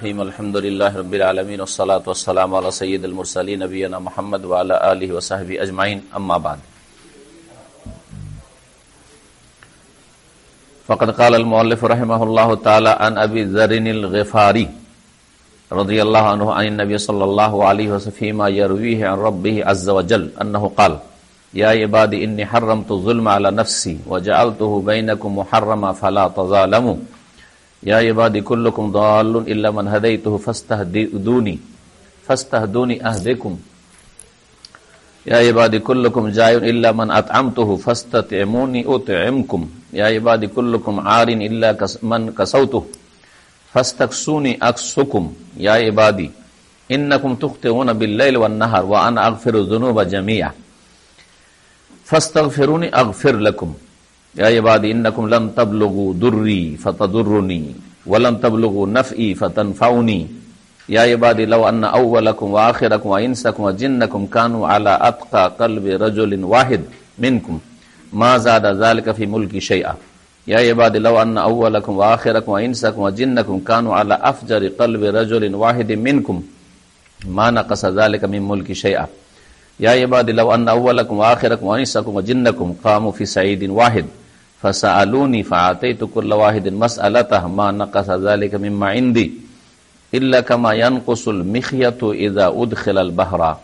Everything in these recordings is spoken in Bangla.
الحمد لله رب العالمين والصلاة والسلام على سيد المرسلين نبينا محمد وعلى آله وصحبه أجمعين. أما بعد فقد قال المؤلف رحمه الله تعالى عن أبي ذر الغفاري رضي الله عنه عن النبي صلى الله عليه وسلم فيما يرويه عن ربه عز وجل أنه قال يا عبادي إني حرمت الظلم على نفسي وجعلته بينكم محرما فلا تظالموا. يا عبادي كلكم ضال إلا من هديته فاستهدوني فاستهدوني أهدكم. يا عبادي كلكم جاي إلا من أطعمته فاستطعموني أطعمكم. يا عبادي كلكم عار إلا من كسوته فاستكسوني أكسكم. يا عبادي إنكم تخطئون بالليل والنهار وأنا أغفر الذنوب جميعا. فاستغفروني أغفر لكم. یا عباد انکم لم تبلغوا دری فتضرنی ولم تبلغوا نفعی فتنفعنی یا عباد لو ان اولکم واخرکم وانسکم وجنکم كانوا على اتقى قلب رجل واحد منکم۔ ما زاد ذلك في ملك شيئا یا عباد لو ان اولکم واخرکم وانسکم وجنکم كانوا على افجر قلب رجل واحد منکم۔ ما نقص ذلك من ملك شيئا یا عباد لو ان اولکم واخرکم وانسکم وجنکم قاموا في سعيد واحد۔ فسألوني فأعطيت كل واحد مسألته ما نقص ذلك مما عندي إلا كما ينقص المخية إذا أدخل البحر.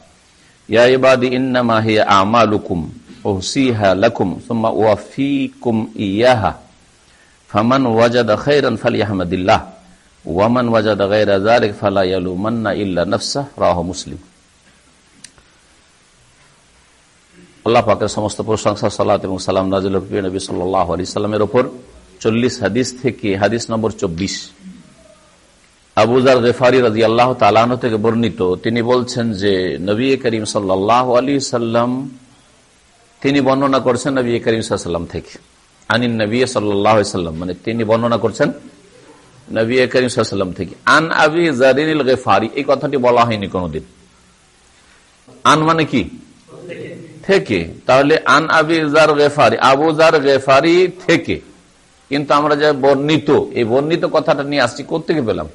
يا عبادي إنما هي أعمالكم أحصيها لكم ثم أوفيكم إياها. فمن وجد خيرا فليحمد الله ومن وجد غير ذلك فلا يلومن إلا نفسه راه مسلم. আল্লাহ পাকের সমস্ত প্রশংসা, সালাত এবং সালাম নাজিল নবী সাল্লাহ আলি সাল্লামের ওপর। চল্লিশ হাদিস থেকে হাদিস নম্বর চব্বিশ। আবুজার গেফারি রাজি আল্লাহ তালান থেকে বর্ণিত, তিনি বলছেন যে, নবী করিম সাল্লাহ আলী সাল্লাম, তিনি বর্ণনা করছেন নবী করিম সাল্লাম থেকে। আনিন নবী সাল্লাম মানে তিনি বর্ণনা করছেন নবী করিম সাল্লাম থেকে। আন আবি জারিন গেফারি, এই কথাটি বলা হয়নি কোনদিন। আন মানে কি? থেকে, তাহলে আন আবি আবিজার গেফারি আবুজার গেফারি থেকে। কিন্তু আমরা যে বর্ণিত, এই বর্ণিত কথাটা নিয়ে আসছি কোথেকে পেলাম?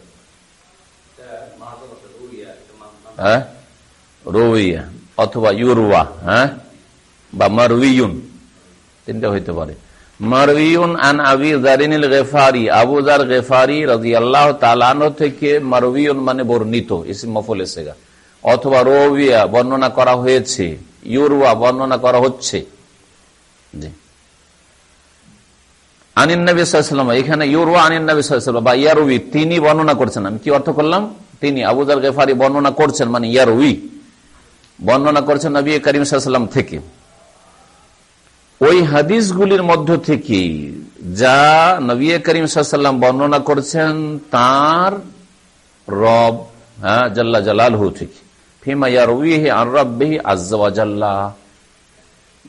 হ্যাঁ? রুইয়া, অথবা ইউরুয়া হ্যাঁ? বা মারুইউন তিনটা হইতে পারে। মারুইউন আন আবি জারিনিল গেফারি আবুজার গেফারি রাজি আল্লাহ তালানো থেকে মারুইউন মানে বর্ণিত, ইসিম মফল এসেগা। অথবা রোবিয়া, বর্ণনা করা হয়েছে। ইউরুয়া বর্ণনা করা হচ্ছে মানে থেকে। মধ্য থেকে যা নবী করিম বর্ণনা করছেন, তার রব হ্যাঁ জাল্লা জালাল থেকে।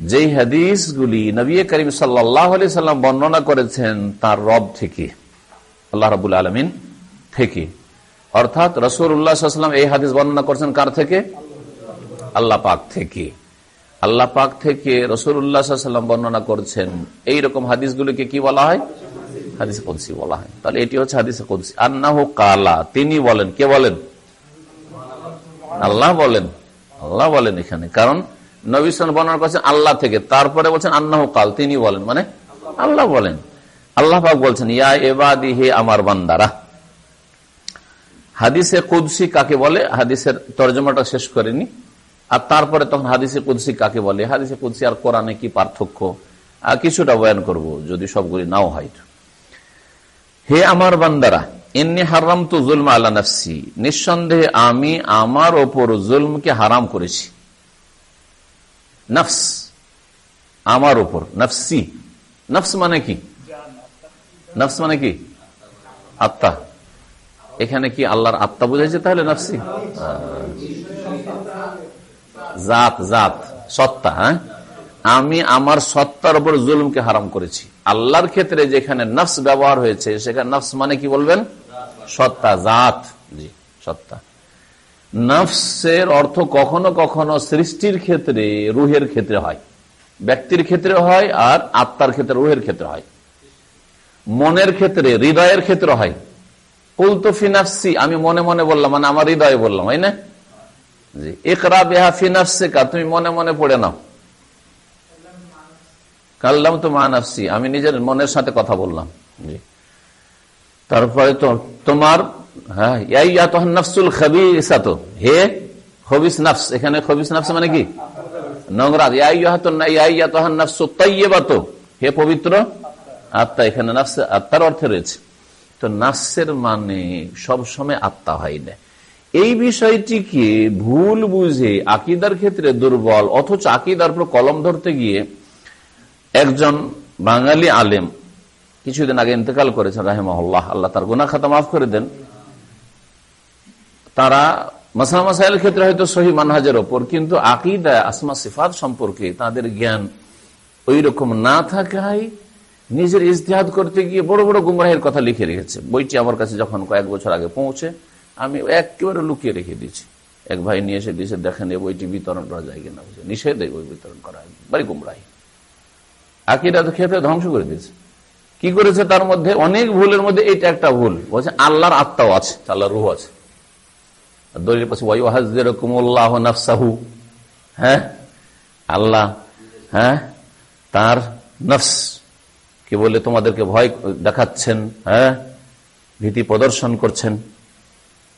যেই হাদিসগুলি নবী করিম সাল্লাম বর্ণনা করেছেন, তার রব থেকে, আল্লাহ রাবুল আলমিন থেকে। অর্থাৎ রসুল এই হাদিস বর্ণনা করছেন কার থেকে? আল্লাহ পাক থেকে। আল্লাহ পাক থেকে রসুল বর্ণনা করছেন। এই রকম হাদিসগুলিকে কি বলা হয়? হাদিস কদসি বলা হয়। তাহলে এটি হচ্ছে হাদিস কদসি। আন্নাহ কালা, তিনি বলেন, কে বলেন? আল্লাহ বলেন আল্লাহ বলেন এখানে। কারণ নবীন বর্ণনা করছেন আল্লাহ থেকে। তারপরে বলছেন, আন্নাহ কাল। তিনি বলেন মানে আল্লাহ বলেন। আল্লাহ পাক বলছেন, ইয়া এবাদি হে আমার বান্দারা। হাদিসে কুদ্সি কাকে বলে? হাদিসের তর্জমাটা শেষ করেনি। আর তারপরে তখন হাদিসে কুদ্সি কাকে বলে? হাদিসে কুদ্সি আর কোরআনে কি পার্থক্য? কিছুটা বয়ান করব, যদি সবগুলি নাও হয়। হে আমার বান্দারা এমনি হারাম তো জুলম আল্লাহ নফসি নিঃসন্দেহে আমি আমার ওপর জুলমকে হারাম করেছি। নফস, আমার ওপর, নফসি। নফস মানে কি? নফস মানে কি? আত্মা। এখানে কি আল্লাহর আত্মা তাহলে নফসি? জাত জাত, সত্তা হ্যাঁ? আমি আমার সত্তার উপর জুলমকে হারাম করেছি। আল্লাহর ক্ষেত্রে যেখানে নফস ব্যবহার হয়েছে, সেখানে নফস মানে কি বলবেন? সত্তা, জাত, জি, সত্তা। নফসের অর্থ কখনো কখনো সৃষ্টির ক্ষেত্রে, রুহের ক্ষেত্রে হয়। ব্যক্তির ক্ষেত্রে হয় আর আত্মার ক্ষেত্রে, রুহের ক্ষেত্রে হয়। মনের ক্ষেত্রে, হৃদয়ের ক্ষেত্রে হয়। কুল তো ফিনাফসি আমি মনে মনে বললাম মানে আমার হৃদয়ে বললাম, হয় না? জি একরা বেহা ফিনাফসে কা তুমি মনে মনে পড়ে নাও। কাল্লাম তো মানাফসি আমি নিজের মনের সাথে কথা বললাম, জি। তারপরে তো তোমার হ্যাঁ হে খবিস নফস, এখানে খবিস নফস মানে কি? নোংরা। হে পবিত্র আত্মা, এখানে আত্মার অর্থে রয়েছে। তো নাফসের মানে সব সময় আত্মা হয় না। এই বিষয়টিকে ভুল বুঝে আকিদার ক্ষেত্রে দুর্বল, অথচ আকিদার উপর কলম ধরতে গিয়ে একজন বাঙালি আলেম কিছুদিন আগে ইন্তেকাল করেছেন রাহেমাল্লাহ আল্লাহ তার গুনা খাতা মাফ করে দেন। তারা মাসাল মাসাইলের ক্ষেত্রে হয়তো সহি মানহাজের ওপর, কিন্তু আকিদা, আসমা, সিফাত সম্পর্কে তাদের জ্ঞান ওই রকম না থাকায় নিজের ইজতেহাদ করতে গিয়ে বড় বড় গুমরাহের কথা লিখে রেখেছে। বইটি আমার কাছে যখন কয়েক বছর আগে পৌঁছে, আমি একেবারে লুকিয়ে রেখে দিয়েছি। এক ভাই নিয়ে এসে দিয়েছে, দেখেন, এই বইটি বিতরণ করা যায় কিনা? নিষেধ, এই বই বিতরণ করা বাড়ি গুমরাহি। আকিদা তো ক্ষেত্রে ধ্বংস করে দিয়েছে। কি করেছে তার মধ্যে? অনেক ভুলের মধ্যে এইটা একটা ভুল। বলছে আল্লাহর আত্মাও আছে আল্লাহর রুহ আছে। দলিল পাশে ওয়াইহাজুল্লাহ নফসাহু। হ্যাঁ? আল্লাহ হ্যাঁ? তার নফস কি বলে তোমাদেরকে ভয় দেখাচ্ছেন হ্যাঁ? ভীতি প্রদর্শন করছেন।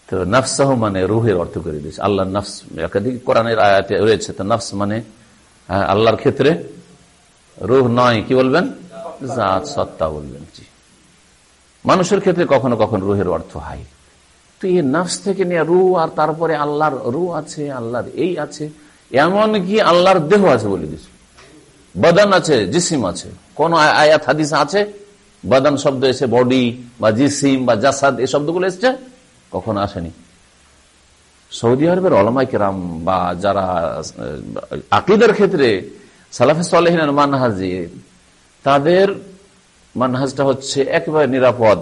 তো নফসাহ মানে রুহের অর্থ করে দিয়েছে। আল্লাহ নফস একাধিক কোরআনের আয়াতে রয়েছে তো নফস মানে হ্যাঁ, আল্লাহর ক্ষেত্রে রুহ নয় কি বলবেন? জাত, সত্তা বলবেন জি। মানুষের ক্ষেত্রে কখনো কখনো রুহের অর্থ হয় তো এই নফস থেকে নিয়ে রু আর তারপরে আল্লাহর রু আছে, আল্লাহর এই আছে, এমন কি আল্লাহর দেহ আছে বলে দিস বদন আছে, জিসিম আছে। কোন আয়াত, হাদিস আছে? বদন শব্দ এসে বডি বা জিসিম বা জাসাদ এই শব্দগুলো এসছে? কখনো আসেনি। সৌদি আরবের অলমাই কেরাম বা যারা আকিদের ক্ষেত্রে সালাফে সালেহিনের মানহাজি তাদের মানহাজটা হচ্ছে একেবারে নিরাপদ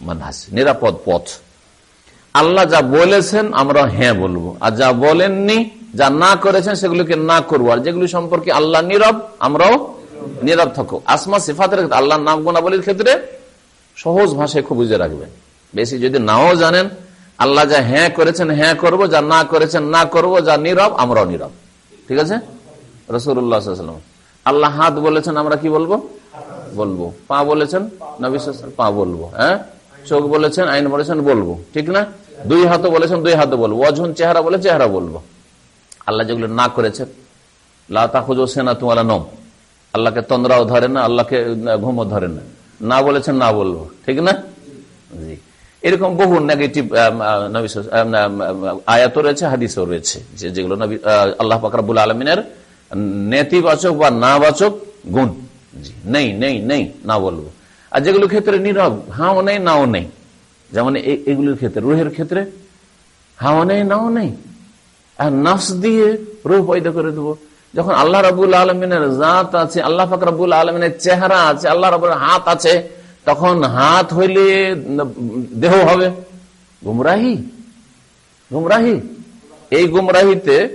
মানহাজ, নিরাপদ পথ। আল্লাহ যা বলেছেন, আমরা হ্যাঁ বলব। আর যা বলেননি, যা না করেছেন, সেগুলোকে না করব। আর যেগুলি সম্পর্কে আল্লাহ নীরব, আমরাও নীরব থাকো আসমা সিফাতের আল্লাহ নাম গোনাবলির ক্ষেত্রে সহজ ভাষায় খুব বুঝে রাখবেন। বেশি যদি নাও জানেন, আল্লাহ যা হ্যাঁ করেছেন হ্যাঁ করব, যা না করেছেন, না করব, যা নীরব, আমরাও নীরব। ঠিক আছে? রসুল্লাহাম আল্লাহ হাত বলেছেন, আমরা কি বলব? বলব। পা বলেছেন, নবী পা বলব হ্যাঁ? চোখ বলেছেন, আইন বলেছেন, বলব, ঠিক না? দুই হাতও বলেছেন, দুই হাতে বলব। অঝুন চেহারা বলে চেহারা বলব। আল্লাহ যেগুলো না করেছেন লাতা খুঁজো সেনা তোমার নম আল্লাহকে তন্দ্রাও ধরে না, আল্লাহকে ঘুমও ধরে না। না বলেছেন, না বলব, ঠিক না? জি। এরকম বহু নেগেটিভ আয়াত রয়েছে, হাদিসও রয়েছে যেগুলো আল্লাহ ফাকরাবুল আলমিনের নেতিবাচক বা নাবাচক গুণ। নেই নেই নেই, না বলব। আর যেগুলো ক্ষেত্রে নীরব, হাও নেই, নাও নেই। যেমন এগুলোর ক্ষেত্রে, রুহের ক্ষেত্রে, হাও নেই, নাও নেই। আর নফস দিয়ে রুহ পয়দা করে দেবো। যখন আল্লাহ রাবুল আলমিনের জাত আছে, আল্লাহ ফাকরাবুল আলমিনের চেহারা আছে, আল্লাহ রাবুল হাত আছে, তখন হাত হইলে দেহ হবে। গুমরাহি? গুমরাহি? এই গুমরাহিতে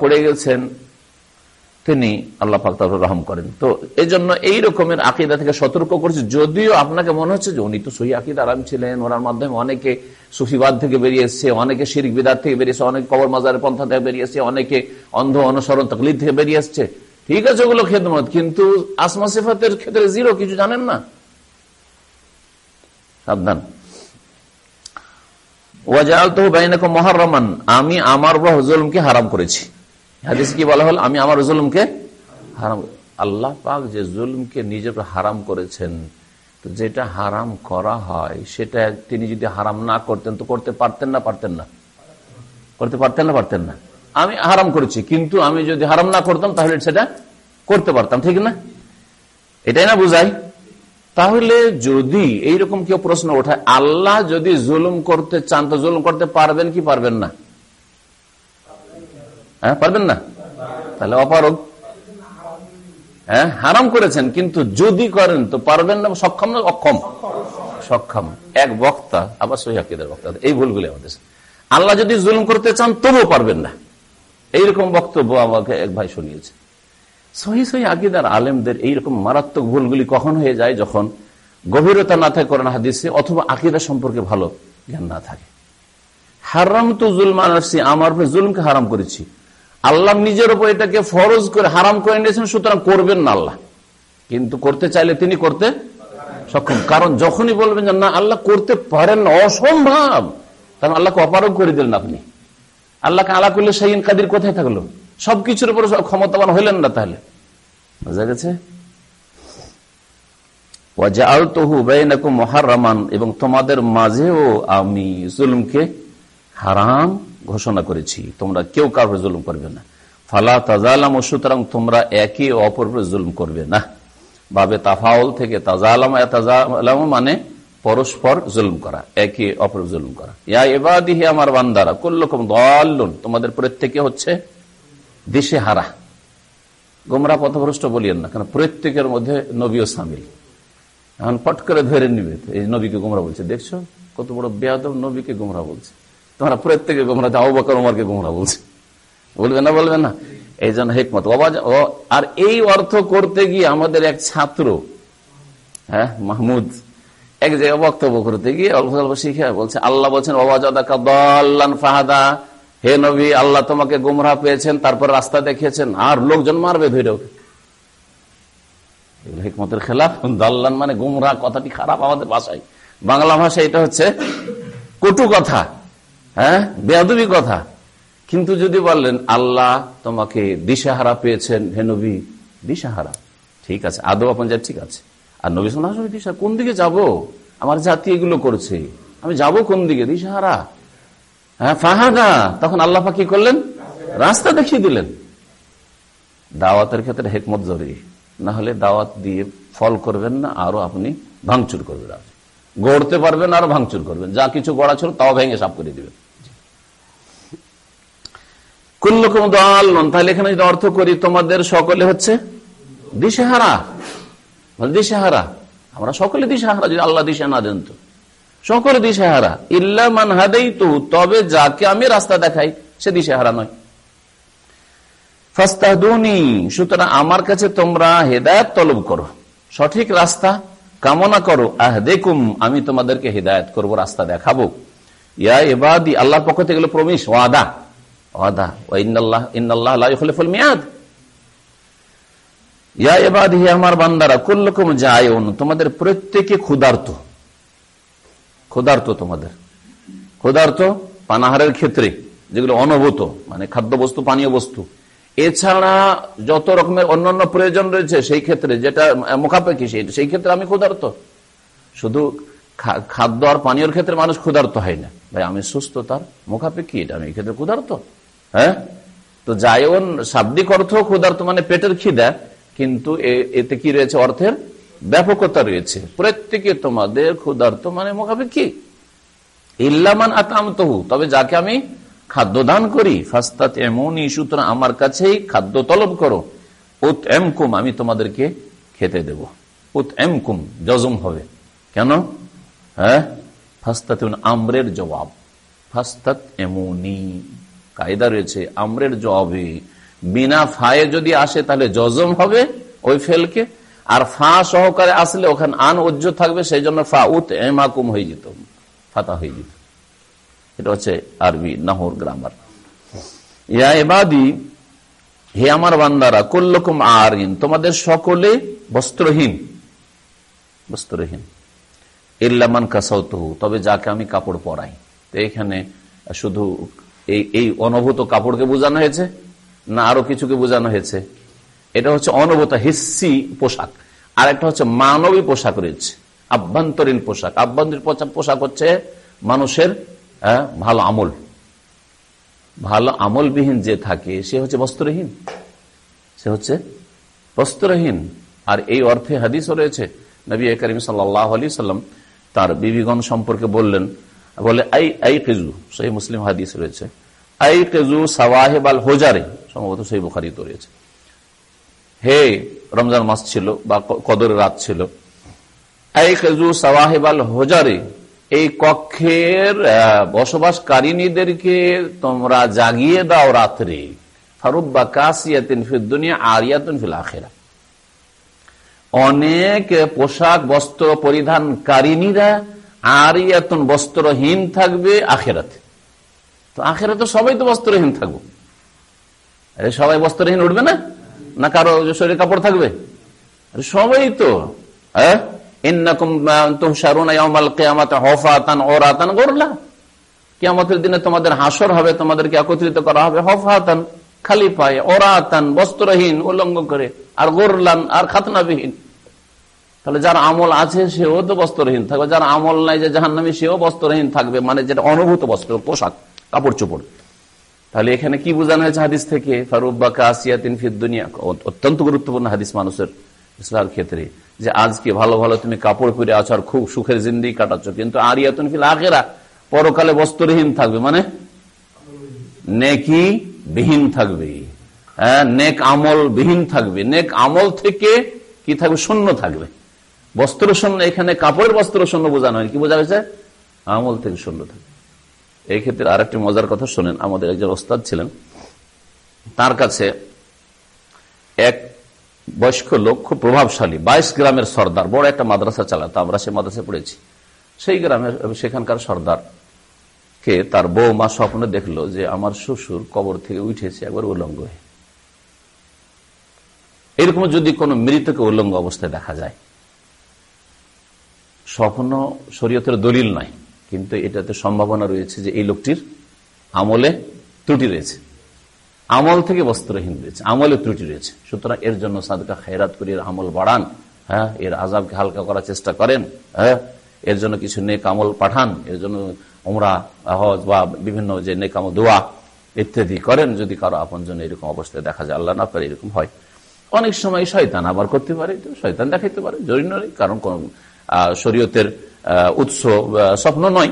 পড়ে গেছেন তিনি আল্লাহ পাক রহম করেন। তো এই জন্য এই রকমের আকিদা থেকে সতর্ক করছে। যদিও আপনাকে মনে হচ্ছে যে উনি তো সহি আকিদ আরাম ছিলেন, ওনার মাধ্যমে অনেকে সুফিবাদ থেকে বেরিয়ে এসছে অনেকে শিরিক বিদার থেকে বেরিয়েছে, অনেকে কবর মাজারের পন্থা থেকে বেরিয়ে এসছে অনেকে অন্ধ অনুসরণ তকলিদ থেকে বেরিয়ে এসছে ঠিক আছে, ওগুলো খেদমত, কিন্তু আসমা সিফাতের ক্ষেত্রে জিরো, কিছু জানেন না? সাবধান। ওয়াজাল তো বাইনাকে মহারমান আমি আমার জুলুমকে হারাম করেছি। হাদিস কি বলা হল? আমি আমার জুলুমকে হারাম আল্লাহ পাক যে জুলুমকে নিজের হারাম করেছেন, তো যেটা হারাম করা হয়, সেটা তিনি যদি হারাম না করতেন, তো করতে পারতেন না পারতেন না। করতে পারতেন না পারতেন না। আমি হারাম করেছি, কিন্তু আমি যদি হারাম না করতাম, তাহলে সেটা করতে পারতাম, ঠিক না? এটাই না বুঝাই? তাহলে যদি এইরকম কেউ প্রশ্ন ওঠায়, আল্লাহ যদি জুলুম করতে চান, তো জুলুম করতে পারবেন কি পারবেন না? হ্যাঁ পারবেন না? তাহলে অপারগ। হ্যাঁ হারাম করেছেন, কিন্তু যদি করেন, তো পারবেন না, সক্ষম না, অক্ষম? সক্ষম। এক বক্তা, আবার সহিদের বক্তা। এই ভুলগুলি আমাদের। আল্লাহ যদি জুলুম করতে চান, তবুও পারবেন না। এইরকম বক্তব্য আমাকে এক ভাই শুনিয়েছে। সহি সহি আকিদার আলেমদের এইরকম মারাত্মক ভুলগুলি কখন হয়ে যায়? যখন গভীরতা না থাকে কোরআন হাদিসে, অথবা আকিদা সম্পর্কে ভালো জ্ঞান না থাকে। হারাম তো জুলমান আমার জুলমকে হারাম করেছি। আল্লাহ নিজের উপর এটাকে ফরজ করে হারাম করে নিয়েছেন সুতরাং করবেন না আল্লাহ। কিন্তু করতে চাইলে তিনি করতে সক্ষম। কারণ যখনই বলবেন যে, না, আল্লাহ করতে পারেন অসম্ভব! তখন আল্লাহকে অপারগ করে দিলেন আপনি। আল্লাহকে আলা করলে সেই কাদির কোথায় থাকল? সবকিছুর উপর ক্ষমতাবান হইলেন না তাহলে। বোঝা গেছে? এবং তোমাদের মাঝেও আমি জুলুমকে হারাম ঘোষণা করেছি, তোমরা কেউ কারোর জুলুম করবে না। ফালা তাজালাম সুতরাং তোমরা একে অপর জুলুম করবে না। বাবে তাফাউল থেকে তাজালাম মানে পরস্পর জুলুম করা, একে অপর জুলুম করা। ইয়া এবাদিহি আমার বান্দারা, কুল্লকম দল্লুন, তোমাদের প্রত্যেকে হচ্ছে দেশে হারা গোমরা পথভ্রষ্ট বলিয়েন না, কারণ প্রত্যেকের মধ্যে নবীও সামিল। এখন পট করে ধরে নিবে, এই নবীকে গোমরা বলছে। দেখছ, কত বড় বেয়াদব নবীকে গোমরা বলছে। তোমরা প্রত্যেকে গোমরা আবু বকর উমারকে গোমরা বলছে। বলবে না বলবে না। এই জন্য হেকমত। আর এই অর্থ করতে গিয়ে আমাদের এক ছাত্র হ্যাঁ মাহমুদ, এক জায়গায় বক্তব্য করতে গিয়ে অল্প অল্প শিখে বলছে, আল্লাহ বলছেন ফাহাদা। হে নবী, আল্লাহ তোমাকে গুমরা পেয়েছেন, তারপর রাস্তা দেখিয়েছেন, আর লোকজন মারবে ধরে হিকমতের খেলাফ। দাল্লান মানে গুমরা, কথাটি খারাপ আমাদের ভাষায়। বাংলা ভাষায় এটা হচ্ছে কটু কথা। হ্যাঁ? বেয়াদবি কথা। কিন্তু যদি বললেন, আল্লাহ তোমাকে দিশাহারা পেয়েছেন, হে নবী, দিশাহারা। ঠিক আছে আদৌ আপন যা ঠিক আছে। আর নবী দিশা কোন দিকে যাব? আমার জাতি এগুলো করছে। আমি যাব কোন দিকে? দিশাহারা? হ্যাঁ ফাহাদা। তখন আল্লাহ কি করলেন? রাস্তা দেখিয়ে দিলেন। দাওয়াতের ক্ষেত্রে হেকমত জরুরি। না হলে দাওয়াত দিয়ে ফল করবেন না, আরও আপনি ভাঙচুর করবেন। গড়তে পারবেন, আরও ভাঙচুর করবেন। যা কিছু গড়া ছিল, তাও ভেঙে সাফ করে দিবেন। দল তাহলে এখানে যদি অর্থ করি, তোমাদের সকলে হচ্ছে দিশেহারা। দিশেহারা। আমরা সকলে দিশেহারা, যদি আল্লাহ দিশা না দেন তো। সকলে দিশেহারা। ইল্লা মান হাদেই তবে যাকে আমি রাস্তা দেখাই, সে দিশেহারা নয়। সুতরাং আমার কাছে তোমরা হেদায়ত তলব করো। সঠিক রাস্তা কামনা করো। আহ দেখুম আমি তোমাদেরকে হেদায়ত করব, রাস্তা দেখাবো। ইয়া এবাদি আল্লাহর পক্ষ থেকে প্রমিশ ওয়াদা। আমার বান্দারা তোমাদের ক্ষুধার্ত। ক্ষুধার্ত তোমাদের। ক্ষুধার্ত পানাহারের ক্ষেত্রে, যেগুলো অনভূত মানে খাদ্য বস্তু পানীয় বস্তু। এছাড়া যত রকমের অন্যান্য প্রয়োজন রয়েছে, সেই ক্ষেত্রে যেটা মুখাপেক্ষি, সেই ক্ষেত্রে আমি ক্ষুধার্ত। শুধু খাদ্য আর পানীয় ক্ষেত্রে মানুষ ক্ষুধার্ত হয় না। ভাই, আমি সুস্থ তার মুখাপেক্ষি, এটা আমি এই ক্ষেত্রে ক্ষুধার্ত। হ্যাঁ? তো যায়ন শাব্দিক অর্থ ক্ষুধার্ত মানে পেটের খিদা, কিন্তু এতে কি রয়েছে অর্থের? ব্যাপকতা রয়েছে। প্রত্যেকে তোমাদের ক্ষুধার্ত মানে মুখাপেক্ষি। ইল্লামান আতাম তহু তবে যাকে আমি খাদ্য দান করি ফাস্তাত এমনই সুতরাং আমার কাছেই খাদ্য তলব করো। উত এমকুম আমি তোমাদেরকে খেতে দেব। উত এমকুম জজম হবে। কেন? হ্যাঁ? ফাস্তাত আমরের জবাব। ফাস্তাত এমনি কায়দা রয়েছে, আমরের জবাবে বিনা ফায়ে যদি আসে, তাহলে জজম হবে ওই ফেলকে। আর ফা সহকারে আসলে ওখানে আন উজ্জ থাকবে সেই জন্য ফা উত এমাকুম হয়ে যেত, ফাতা হয়ে যেত। এটা হচ্ছে আরবি নাহর গ্রামার। ইয়া এবাদি হে আমার বান্দারা, কল্লকুম আরিন, তোমাদের সকলে বস্ত্রহীন। বস্ত্রহীন। ইল্লামান কাসাউতহু, তবে যাকে আমি কাপড় পরাই। তো এখানে শুধু এই এই অনভূত কাপড়কে বোঝানো হয়েছে না আরও কিছুকে বোঝানো হয়েছে? এটা হচ্ছে অনভূত হিসি পোশাক। আর একটা হচ্ছে মানবী পোশাক রয়েছে আভ্যন্তরীণ পোশাক। আভ্যন্তরীণ পোশাক হচ্ছে মানুষের হ্যাঁ, ভালো আমল। ভালো আমলবিহীন যে থাকে সে হচ্ছে বস্ত্রহীন। সে হচ্ছে বস্ত্রহীন। আর এই অর্থে হাদিসও রয়েছে নবী করিম সাল্লাহ আলি সাল্লাম তার বিবিগণ সম্পর্কে বললেন বলে, আই আই কেজু সেই মুসলিম হাদিস রয়েছে। আই কেজু সাওয়াহেব আল হোজারে সম্ভবত সেই বুখারি তো রয়েছে। হে রমজান মাস ছিল বা কদরের রাত ছিল। আই কেজু সাওয়াহেব আল হোজারে এই কক্ষের বসবাসকারিনীদেরকে তোমরা জাগিয়ে দাও রাত্রে। ফারুব্বা কাসিয়াতিন ফিল দুনিয়া আরিয়াতুন ফিল আখেরা অনেক পোশাক, বস্ত্র পরিধানকারিনীরা আর বস্ত্রহীন থাকবে আখেরাতে। তো আখেরাতে সবাই তো বস্ত্রহীন থাকব সবাই বস্ত্রহীন উঠবে না? না কারও শরীরে কাপড় থাকবে? সবাই তো। হ্যাঁ? হাসর হবে, তোমাদেরকে একত্রিত করা হবে হফাতান খালি পায়ে বস্ত্রহীন উল্লঙ্গ করে, আর গোরলান, আর খাতনাবিহীন। তাহলে যার আমল আছে সেও তো বস্ত্রহীন থাকবে। যার আমল নাই যে জাহান্নামি, সেও বস্ত্রহীন থাকবে। মানে যেটা অনুভূত বস্ত্র, পোশাক কাপড় চোপড় তাহলে এখানে কি বোঝানো হয়েছে হাদিস থেকে? ফারুব্বাকা আসিয়াতিন ফির দুনিয়া। অত্যন্ত গুরুত্বপূর্ণ হাদিস মানুষের ইসলার ক্ষেত্রে। যে আজকে ভালো ভালো তুমি কাপড় পরে আছো আর খুব সুখের জিন্দি কাটাচ্ছ। কিন্তু আরিয়াতুন ফিল আগেরা পরকালে বস্ত্রহীন থাকবে। মানে নেকি বিহীন থাকবে। হ্যাঁ নেক আমল বিহীন থাকবে। নেক আমল থেকে কি থাকবে? শূন্য থাকবে। বস্ত্র শূন্য এখানে কাপড়ের বস্ত্র শূন্য বোঝানো হয় কি বোঝা হয়েছে? আমল থেকে শূন্য থাকবে এই ক্ষেত্রে আর একটি মজার কথা শোনেন। আমাদের একজন ওস্তাদ ছিলেন। তার কাছে এক বয়স্ক লোক, খুব প্রভাবশালী, বাইশ গ্রামের সর্দার, বড় একটা মাদ্রাসা চালাতো। আমরা সে মাদ্রাসায় পড়েছি। সেই গ্রামের, সেখানকার সর্দার কে তার বউ মা স্বপ্নে দেখল যে আমার শ্বশুর কবর থেকে উঠেছে, একবার উলঙ্গ হয়ে। এরকম যদি কোনো মৃতকে উল্লঙ্গ অবস্থায় দেখা যায় স্বপ্ন শরীয়তের দলিল নাই কিন্তু এটাতে সম্ভাবনা রয়েছে যে এই লোকটির আমলে ত্রুটি রয়েছে। আমল থেকে বস্ত্রহীন রয়েছে, আমলে ত্রুটি রয়েছে। সুতরাং এর জন্য সাদকা খেরাত করি আমল বাড়ান হ্যাঁ এর আজাবকে হালকা করার চেষ্টা করেন হ্যাঁ এর জন্য কিছু নেক আমল পাঠান, এর জন্য ওমরা হজ বা বিভিন্ন যে নেকাম দোয়া ইত্যাদি করেন, যদি কারও আপন জন্য এরকম অবস্থায় দেখা যায়, আল্লাহ না পারে এরকম হয়। অনেক সময় শয়তান আবার করতে পারে শয়তান দেখাইতে পারে, জরুরি নয়, কারণ কোন শরীয়তের উৎস স্বপ্ন নয়।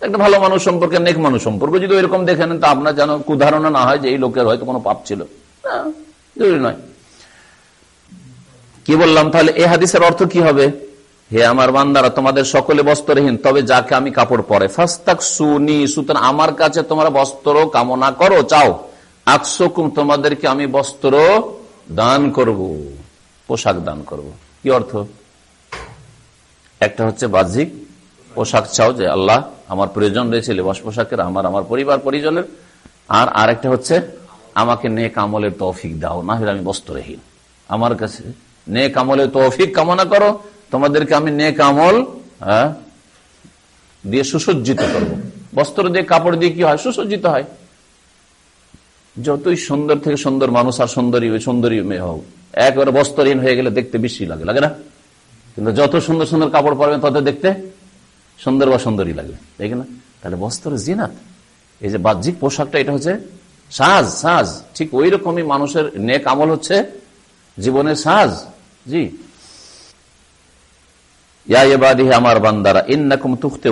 একটা ভালো মানুষ সম্পর্কে, নেক মানুষ সম্পর্ক। যদি এরকম দেখে নেন তা আপনার যেন কুধারণা না হয় যে এই লোকের হয়তো কোনো পাপ ছিল। নয়। কি বললাম? তাহলে এ হাদিসের অর্থ কি হবে? হে আমার বান্দারা, তোমাদের সকলে বস্ত্রহীন, তবে যাকে আমি কাপড় পরে। ফাস্তাক সুনি সুতরাং আমার কাছে তোমরা বস্ত্র কামনা করো, চাও। আকসকুম, তোমাদেরকে আমি বস্ত্র দান করব, পোশাক দান করব। কি অর্থ? একটা হচ্ছে বাহ্যিক পোশাক চাও যে আল্লাহ আমার প্রয়োজন রয়েছে লেবাস পোশাকের আমার আমার পরিবার পরিজনের। আর আরেকটা হচ্ছে আমাকে নেক আমলের তৌফিক দাও না হলে আমি বস্ত্রহীন। আমার কাছে নেক আমলের তৌফিক কামনা করো তোমাদেরকে আমি নেক আমল হ্যাঁ, দিয়ে সুসজ্জিত করব। বস্ত্র দিয়ে কাপড় দিয়ে কি হয়? সুসজ্জিত হয়। যতই সুন্দর থেকে সুন্দর মানুষ আর সুন্দরী সুন্দরী মেয়ে হোক একবারে বস্ত্রহীন হয়ে গেলে দেখতে বেশি লাগে লাগে না? কিন্তু যত সুন্দর সুন্দর কাপড় পরবেন তত দেখতে সুন্দর বা সুন্দরী লাগবে। তাই না? তাহলে বস্ত্র জিনাত। এই যে বাহ্যিক পোশাকটা, এটা হচ্ছে সাজ সাজ। ঠিক ওই রকমই মানুষের নেক আমল হচ্ছে জীবনের সাজ। জি। আমার বান্দারা, ইন্নাকুম তুখতে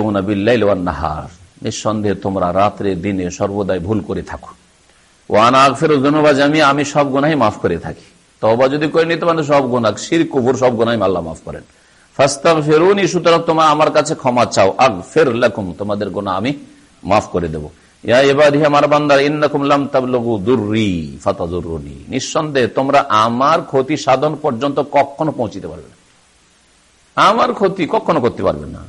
নাহার নিঃসন্দেহে তোমরা রাত্রে, দিনে সর্বদাই ভুল করে থাকো। ওয়ান আগফের জামি আমি সব গুনাই মাফ করে থাকি। তবা যদি করে নিতে পারেন, সব গুণা শির কুবুর সব গুনাই আল্লাহ মাফ করেন। সুতরাং তোমার আমার কাছে ক্ষমা চাও আগ ফের লেখুম তোমাদের গোনা আমি মাফ করে দেবো। তোমরা আমার ক্ষতি সাধন পর্যন্ত কখনো পৌঁছিতে পারবে না। আমার ক্ষতি কখনো করতে পারবে না।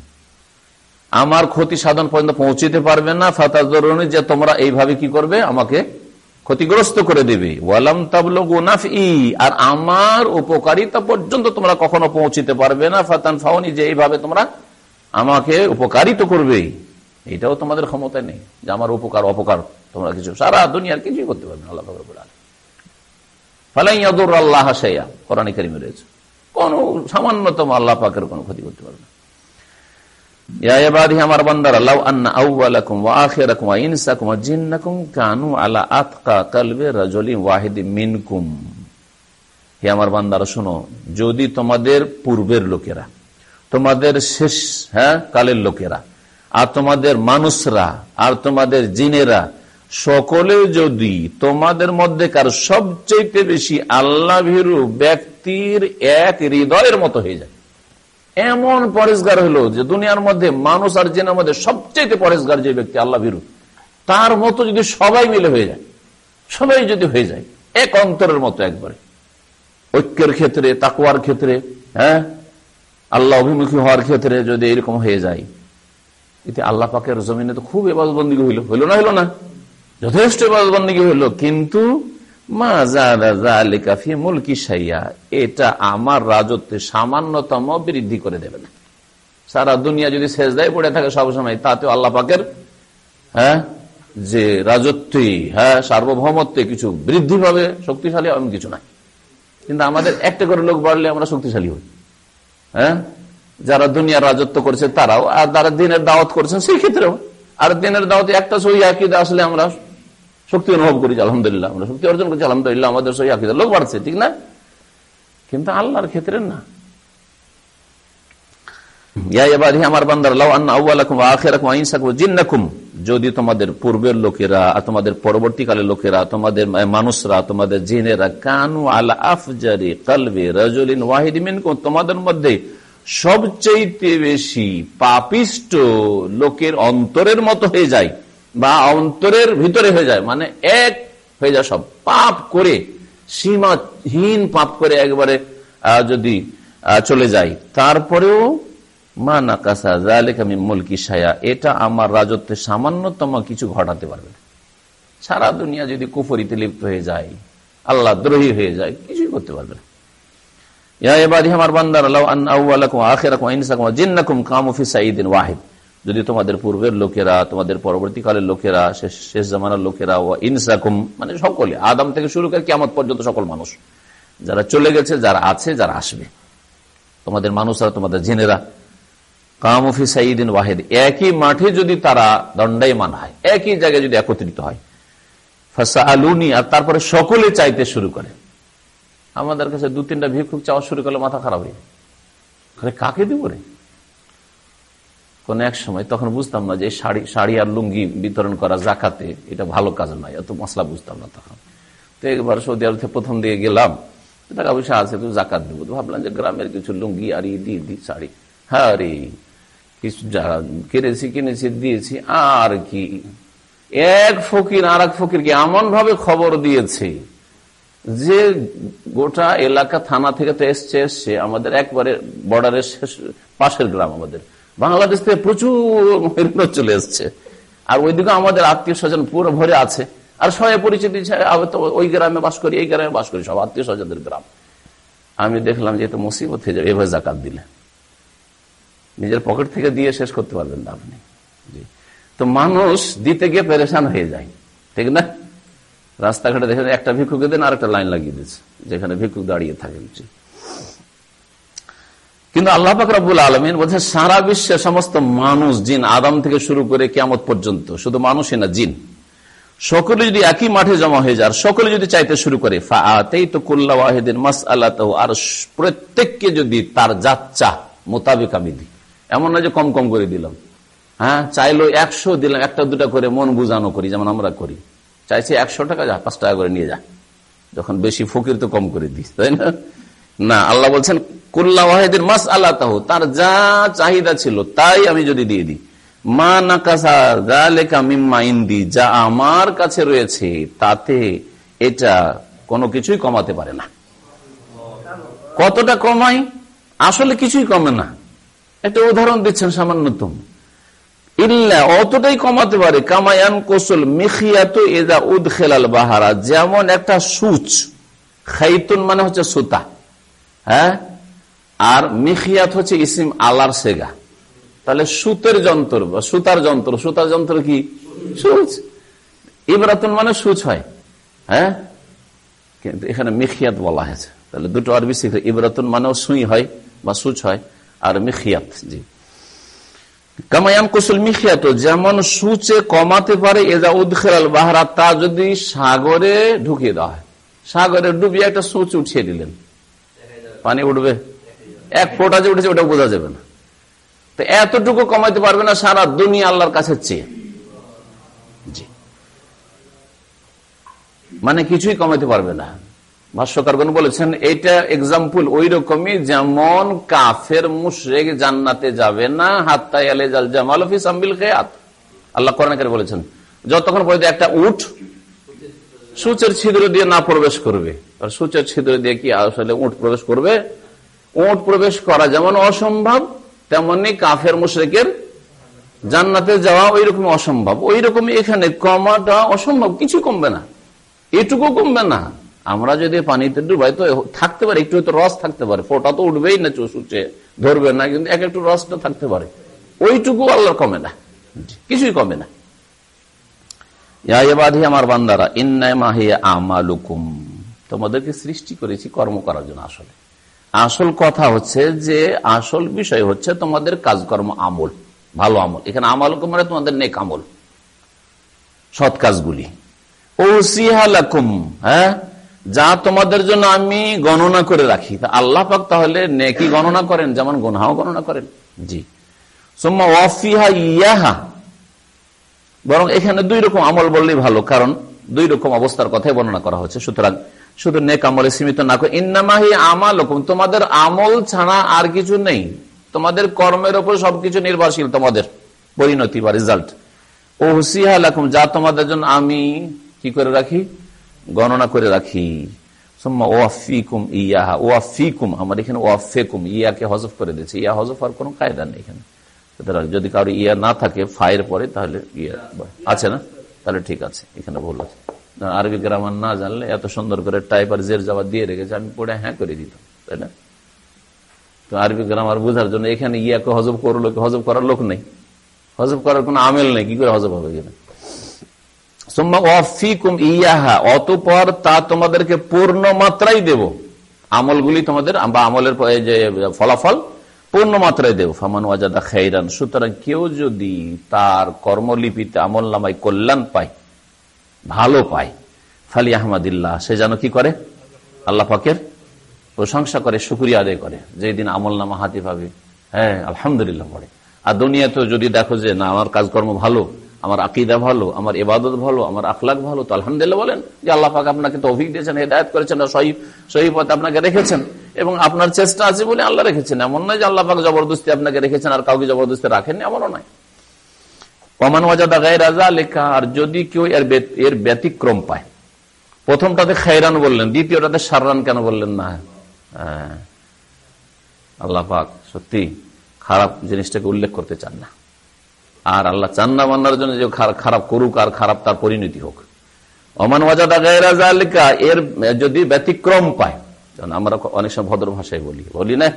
আমার ক্ষতি সাধন পর্যন্ত পৌঁছিতে পারবে না ফাতাজরুনি যে তোমরা এইভাবে কি করবে, আমাকে ক্ষতিগ্রস্ত করে দেবে। আর আমার উপকারিতা পর্যন্ত তোমরা কখনো পৌঁছিতে পারবে না। ফাতান ফাউনি, যে এইভাবে তোমরা আমাকে উপকারিত করবে। এটাও তোমাদের ক্ষমতায় নেই যে আমার উপকার, অপকার তোমরা কিছু, সারা দুনিয়ার কিছুই করতে পারবে আল্লাহ ফালাই আল্লাহ সাইয়া কোরআন কারিমে রয়েছে। কোন সামান্যতম আল্লাহ পাকের কোন ক্ষতি করতে পারবে যদি তোমাদের পূর্বের লোকেরা, তোমাদের শেষ হ্যাঁ কালের লোকেরা, আর তোমাদের মানুষরা, আর তোমাদের জিনেরা, সকলে যদি তোমাদের মধ্যে কার সবচেয়ে বেশি আল্লাহ ব্যক্তির এক হৃদয়ের মতো হয়ে যায়। এমন পরেশগার হলো যে দুনিয়ার মধ্যে মানুষ আর জেনের মধ্যে সবচেয়ে পরেশগার যে ব্যক্তি, আল্লাহ ভীরু। তার মতো যদি সবাই মিলে হয়ে যায়, সবাই যদি হয়ে যায়, এক অন্তরের মতো একবারে। ঐক্যের ক্ষেত্রে তাকুয়ার ক্ষেত্রে হ্যাঁ? আল্লাহ অভিমুখী হওয়ার ক্ষেত্রে যদি এরকম হয়ে যায়, এতে আল্লাহ পাকের জমিনে তো খুব এবাদবন্দি হইল। হইল না হইল না? যথেষ্ট এবাদবন্দি হইল। কিন্তু এটা আমার রাজত্বে সামান্যতম বৃদ্ধি করে দেবে না। সারা দুনিয়া যদি শেষ দেয় পড়ে থাকে সবসময়, তাতেও আল্লাহ পাকের হ্যাঁ যে রাজত্বে হ্যাঁ সার্বভৌমত্বে কিছু বৃদ্ধি পাবে, শক্তিশালী এমন কিছু নাই কিন্তু আমাদের একটা করে লোক বাড়লে আমরা শক্তিশালী হই। হ্যাঁ যারা দুনিয়ার রাজত্ব করছে তারাও, আর যারা দিনের দাওয়াত করছেন, সেই ক্ষেত্রেও। আর দিনের দাওয়াত একটা সহি আকিদা আসলে আমরা শক্তি অনুভব করি, আলহামদুলিল্লাহ। আমরা শক্তি অর্জন করছি, আলহামদুলিল্লাহ, আমাদের সহি আকিদা লোক বাড়ছে, ঠিক না? কিন্তু আল্লাহর ক্ষেত্রে না। যদি তোমাদের পূর্বের লোকেরা, তোমাদের পরবর্তীকালের লোকেরা, তোমাদের মানুষরা, তোমাদের জিনেরা, কানু আলা তোমাদের মধ্যে সবচেয়ে বেশি পাপিষ্ট লোকের অন্তরের মতো হয়ে যায়। বা অন্তরের ভিতরে হয়ে যায় মানে এক হয়ে যায় সব। পাপ করে, সীমাহীন পাপ করে একবারে যদি চলে যায় তারপরেও, মা নাকাসা জালেক আমি মুলকি সায়া এটা আমার রাজত্বে সামান্যতম কিছু ঘটাতে পারবে সারা দুনিয়া যদি কুফরিতে লিপ্ত হয়ে যায়, আল্লাহ দ্রোহী হয়ে যায়, কিছুই করতে পারবে না। যদি তোমাদের পূর্বের লোকেরা, তোমাদের পরবর্তীকালের লোকেরা, শেষ জামানার লোকেরা ও ইনসাকুম মানে সকলে, আদাম থেকে শুরু করে কেমন পর্যন্ত সকল মানুষ, যারা চলে গেছে, যারা আছে, যারা আসবে, তোমাদের মানুষরা তোমাদের জেনেরা কামফি সাইদিন ওয়াহেদ, একই মাঠে যদি তারা দণ্ডায়মান হয়, একই জায়গায় যদি একত্রিত হয় ফাঁসা আলুনি আর তারপরে সকলে চাইতে শুরু করে। আমাদের কাছে দু তিনটা ভিক্ষুক চাওয়া শুরু করলে মাথা খারাপ হয়ে কাকে দিব রে? কোন এক সময় তখন বুঝতাম না যে শাড়ি শাড়ি আর লুঙ্গি বিতরণ করা জাকাতে এটা ভালো কাজ নয়। এত মশলা বুঝতাম না তখন। তো একবার সৌদি আরব প্রথম দিকে গেলাম টাকা পয়সা আছে তো জাকাত দেবো। ভাবলাম যে গ্রামের কিছু লুঙ্গি আর ই দিয়ে দিই শাড়ি। হ্যাঁ রে, কিছু যারা কিনেছি কিনেছি, দিয়েছি, আর কি? এক ফকির আর এক ফকিরকে এমন ভাবে খবর দিয়েছে যে গোটা এলাকা থানা থেকে তো এসছে এসছে। আমাদের একবারে বর্ডারের শেষ পাশের গ্রাম আমাদের। বাংলাদেশ থেকে প্রচুর মহিলা চলে এসছে। আর ওইদিকে আমাদের আত্মীয় স্বজন পুরো ভরে আছে। আর সবাই পরিচিতি ওই গ্রামে বাস করি, এই গ্রামে বাস করি, সব আত্মীয় স্বজনদের গ্রাম। আমি দেখলাম যে এটা মুসিবত হয়ে যাবে, এভাবে জাকাত দিলে। নিজের পকেট থেকে দিয়ে শেষ করতে পারবেন না আপনি। তো মানুষ দিতে গিয়ে পেরেশান হয়ে যায়। ঠিক না? রাস্তাঘাটে দেখেন একটা ভিক্ষুকে দেন আর একটা লাইন লাগিয়ে দিচ্ছে, যেখানে ভিক্ষুক দাঁড়িয়ে থাকে কিন্তু আল্লাহ ফাকরাবুল আলমিন বলছে সারা বিশ্বের সমস্ত মানুষ, জিন, আদাম থেকে শুরু করে কেমত পর্যন্ত, শুধু মানুষই না, জিন। সকলে যদি একই মাঠে জমা হয়ে যায় সকলে যদি চাইতে শুরু করে আল্লাহ আর প্রত্যেককে যদি তার যাচ্চা মোতাবেক আমি দিই। এমন না যে কম কম করে দিলাম। হ্যাঁ চাইলো একশো দিলাম, একটা দুটা করে মন বুঝানো করি, যেমন আমরা করি। চাইছি একশো টাকা যা, পাঁচ টাকা করে নিয়ে যা। যখন বেশি ফকির তো কম করে দিস, তাই না? না, আল্লাহ বলছেন কুল্লা ওয়াহেদের মাস আল্লাহ তাহ তার যা চাহিদা ছিল তাই আমি যদি দিয়ে দিই। মা নাকাসা যা লেখা মিম্মা ইন্দি, যা আমার কাছে রয়েছে, তাতে এটা কোনো কিছুই কমাতে পারে না। কতটা কমাই? আসলে কিছুই কমে না। একটা উদাহরণ দিচ্ছেন সামান্যতম। ইল্লা, অতটাই কমাতে পারে। কামায়ান কৌশল মিখিয়াত এদা উদ খেলাল বাহারা, যেমন একটা সুচ, খাইতুন মানে হচ্ছে সুতা হ্যাঁ? আর মিখিয়াত হচ্ছে ইসিম আলার সেগা। তাহলে সুতের যন্ত্র বা সুতার যন্ত্র সুতার যন্ত্র কি? সুচ। ইবরাতুন মানে সুচ হয় হ্যাঁ? কিন্তু এখানে মিখিয়াত বলা হয়েছে। তাহলে দুটো আরবি শিখে ইবরাতুন মানেও সুই হয় বা সুচ হয়, আর মিখিয়াত, জি। কামায়াম কুসুল মিখিয়াত, যেমন সুচে কমাতে পারে এজা উদ্খেরাল বাহারা, তা যদি সাগরে ঢুকিয়ে দেওয়া হয়। সাগরে ডুবিয়ে একটা সুচ উঠিয়ে দিলেন। পানি উঠবে? এক ফোটা যে উঠেছে ওটা বোঝা যাবে না। তো এতটুকু কমাইতে পারবে না, সারা দুনিয়া আল্লাহর কাছে চেয়ে। মানে কিছুই কমাইতে পারবে না। ভাষ্যকারগণ বলেছেন এইটা এক্সাম্পল ওই রকমই যেমন কাফের মুশরেক জান্নাতে যাবে না, হাত্তাই আলে জাল জামাল ফিস আম্বিল খেয়াত। আল্লাহ করেন বলেছেন, যতক্ষণ পর্যন্ত একটা উঠ সূচের ছিদ্র দিয়ে না প্রবেশ করবে, আর সূচের ছিদ্র দিয়ে কি আসলে উঠ প্রবেশ করবে উঠ প্রবেশ করা যেমন অসম্ভব, তেমনি কাফের মুশ্রেকের জান্নাতে যাওয়া ওই রকম অসম্ভব। ওই রকম এখানে কমাটা অসম্ভব, কিছু কমবে না। এটুকু কমবে না। আমরা যদি পানিতে ডুবাই তো থাকতে পারে, একটু হয়তো রস থাকতে পারে। ফোটা তো উঠবেই না চুচুচে ধরবে না, কিন্তু এক একটু রসটা থাকতে পারে। ওইটুকু আল্লাহ কমে না। কিছুই কমে না। আমার বান্দারা ইন্নায় মাহিয়া আমালুকুম। তোমাদেরকে সৃষ্টি করেছি কর্ম করার জন্য আসলে। আসল কথা হচ্ছে যে, আসল বিষয় হচ্ছে তোমাদের কাজকর্ম আমল, ভালো আমল। এখানে আমল মানে তোমাদের নেক আমল, সৎ কাজগুলি। ও সিহালাকুম হ্যাঁ? যা তোমাদের জন্য আমি গণনা করে রাখি। আল্লাহ পাক তাহলে নেকি গণনা করেন, যেমন গনহাও গণনা করেন। জি। সোম্মা ওয়াফিহা ইয়াহা। বরং এখানে দুই রকম আমল বললেই ভালো, কারণ দুই রকম অবস্থার কথাই বর্ণনা করা হচ্ছে। সুতরাং শুধু নেক আমলে সীমিত না করে। ইন্নামাহি আমাল তোমাদের আমল ছাড়া আর কিছু নেই। তোমাদের কর্মের ওপর সবকিছু নির্ভরশীল তোমাদের। পরিণতি বা রেজাল্ট ও হুসিহা যা তোমাদের জন্য আমি কি করে রাখি? গণনা করে রাখি। আমার এখানে হজফ করে দিয়েছে। ইয়া হজফ আর কোনো কায়দা নেই এখানে। যদি কারও ইয়া না থাকে, ফায়ের পরে তাহলে ইয়া আছে না? তাহলে ঠিক আছে, এখানে ভুল আছে। আরবি গ্রামার না জানলে এত সুন্দর করে টাইপার জের জবাব দিয়ে রেখেছে, আমি পড়ে হ্যাঁ করে দিতাম, তাই না? তো আরবি গ্রামার বোঝার জন্য এখানে ইয়াকে হজব করল, হজব করার লোক নেই। হজব করার কোন আমেল নেই, কি করে হজব হবে ইয়াহা, অতপর তা তোমাদেরকে পূর্ণ মাত্রাই দেব। আমলগুলি তোমাদের, বা আমলের যে ফলাফল, পূর্ণ মাত্রায় দেব। ফামান ওয়াজাদা খাইরান, সুতরাং কেউ যদি তার কর্মলিপিতে আমল নামায় কল্যাণ পায় ভালো পায়। ফালি আহমদিল্লাহ সে যেন কি করে? আল্লাহ পাকের প্রশংসা করে, শুক্রিয়া আদায় করে। যেদিন আমল নামা হাতে পাবে। হ্যাঁ আলহামদুলিল্লাহ পড়ে। আর দুনিয়াতে যদি দেখো যে, না, আমার কাজকর্ম ভালো, আমার আকিদা ভালো, আমার এবাদত ভালো, আমার আখলাক ভালো, তো আলহামদুলিল্লাহ বলেন যে আল্লাহ পাক আপনাকে তৌফিক দিয়েছেন, হেদায়ত করেছেন সহি পথে আপনাকে রেখেছেন। এবং আপনার চেষ্টা আছে বলে আল্লাহ রেখেছেন। এমন নয় যে আল্লাহ পাক জবরদস্তি আপনাকে রেখেছেন আর কাউকে জবরদস্তি রাখেননি, এমনও নয়। কমান ওয়াজাদা গায়ে রাজা লেখা আর যদি কেউ এর এর ব্যতিক্রম পায়। প্রথমটাতে খাইরান বললেন, দ্বিতীয়টাতে সাররান কেন বললেন না? হ্যাঁ। আল্লাহ পাক সত্যি খারাপ জিনিসটাকে উল্লেখ করতে চান না। আর আল্লাহ চান না মান্নার জন্য যে খারাপ করুক আর খারাপ তার পরিণতি হোক। অমান ওয়াজাদা গায়রাজা এর যদি ব্যতিক্রম পায় আমরা অনেক সময় ভদ্র ভাষায় বলি বলি না?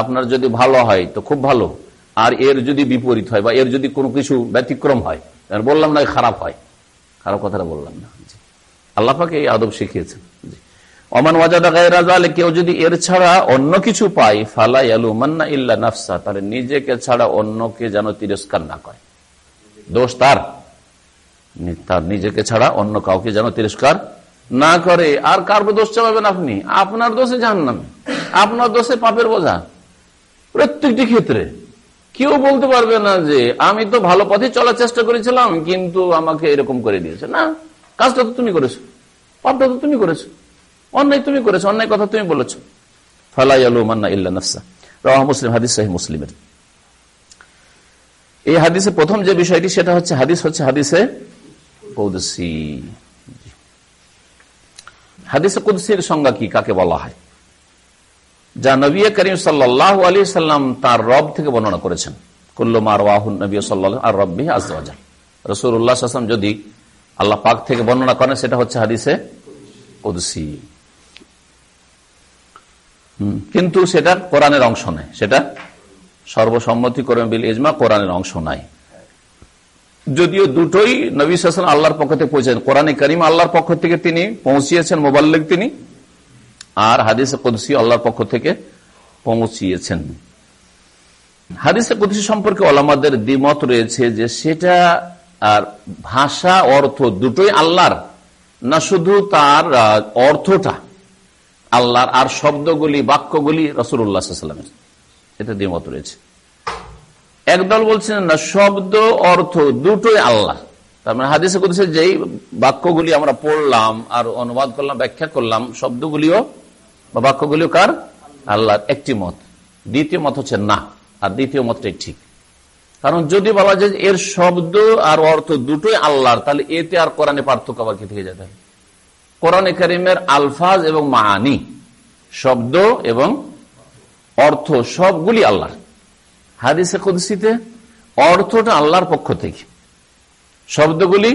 আপনার যদি ভালো হয়, তো খুব ভালো। আর এর যদি বিপরীত হয় বা এর যদি কোনো কিছু ব্যতিক্রম হয় বললাম না, খারাপ হয়। খারাপ কথাটা বললাম না। আল্লাহাকে এই আদব শিখিয়েছেন। অমান ওয়াজাদা কেউ যদি এর ছাড়া অন্য কিছু পায় ফালাই মান্না ইল্লা নাফসা, তাহলে নিজেকে ছাড়া অন্যকে যেন তিরস্কার না করে। দোষ তার। তার নিজেকে ছাড়া অন্য কাউকে যেন তিরস্কার না করে। আর কার দোষ চাপাবেন আপনি? আপনার দোষে নামে আপনার দোষে পাপের বোঝা। প্রত্যেকটি ক্ষেত্রে। কেউ বলতে পারবে না যে, আমি তো ভালো পথে চলার চেষ্টা করেছিলাম, কিন্তু আমাকে এরকম করে দিয়েছে। না, কাজটা তো তুমি করেছ। পাপটা তো তুমি করেছ। অন্যায় তুমি করেছ, অন্যায় কথা তুমি বলেছ। ফালাই আলু মান্না ইল্লা নফসা। রাহ মুসলিম, হাদিস সাহি মুসলিমের। এই হাদিসে প্রথম যে বিষয়টি, সেটা হচ্ছে হাদিস হচ্ছে হাদিসে কৌদসি। হাদিসে কুদসির সংজ্ঞা কি? কাকে বলা হয়? যা নবী করিম সাল্লাহ আলী সাল্লাম তার রব থেকে বর্ণনা করেছেন। কিন্তু সেটা অংশ সেটা কোরআনের অংশ যদিও দুটোই নবী হাসান আল্লাহর পক্ষ থেকে পৌঁছেছেন। কোরআনে করিম আল্লাহর পক্ষ থেকে তিনি পৌঁছিয়েছেন, মোবাল্লিক তিনি। আর হাদিসে কুদ্সি আল্লাহর পক্ষ থেকে পৌঁছিয়েছেন। হাদিসে কুদ্সি সম্পর্কে আলামাদের দ্বিমত রয়েছে যে সেটা আর ভাষা অর্থ দুটোই আল্লাহর, না শুধু তার অর্থটা আল্লাহর, আর শব্দগুলি, বাক্যগুলি রসুল্লাহামের এটা দ্বিমত রয়েছে। একদল বলছেন, না, শব্দ, অর্থ দুটোই আল্লাহ তার মানে হাদিসে করছে যেই বাক্যগুলি আমরা পড়লাম আর অনুবাদ করলাম, ব্যাখ্যা করলাম, শব্দগুলিও বা বাক্যগুলিও কার? আল্লাহর একটি মত। দ্বিতীয় মত হচ্ছে না, আর দ্বিতীয় মতটাই ঠিক। কারণ যদি বলা যায় এর শব্দ আর অর্থ দুটোই আল্লাহর, তাহলে এতে আর কোরআনে পার্থক্য আবার কি থেকে যেতে কোরআন করিমের আলফাজ এবং মানি শব্দ এবং অর্থ সবগুলি আল্লাহর। হাদিসে কুদ্সিতে অর্থটা আল্লাহর পক্ষ থেকে। শব্দগুলি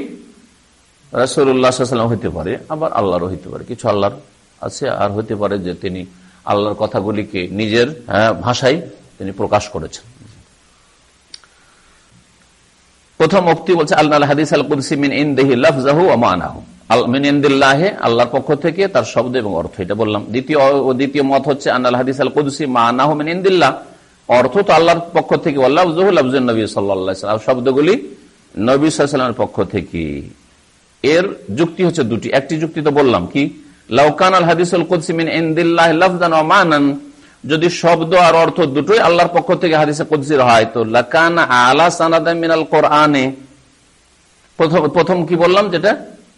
রাসুল্লাহাম হইতে পারে, আবার আল্লাহরও হইতে পারে, কিছু আল্লাহর আছে আর হইতে পারে যে তিনি আল্লাহর কথাগুলিকে নিজের হ্যাঁ, ভাষায় তিনি প্রকাশ করেছেন। প্রথম মুক্তি বলছে আল্লাহ হাদিস আল আল্লাহর পক্ষ থেকে তার শব্দ এবং অর্থ এটা বললাম। দ্বিতীয় দ্বিতীয় মত হচ্ছে আল্লাহ অর্থ তো আল্লাহর পক্ষ থেকে নবী শব্দগুলি নবী সাল্লামের পক্ষ থেকে। এর যুক্তি হচ্ছে দুটি। একটি যুক্তি তো বললাম কি? লাউকান আল যদি শব্দ আর অর্থ দুটোই আল্লাহর পক্ষ থেকে হাদিসে কুদ্সির হয়, তো লাকান আলা সানাদামিনাল কোরআনে। প্রথম কি বললাম যেটা?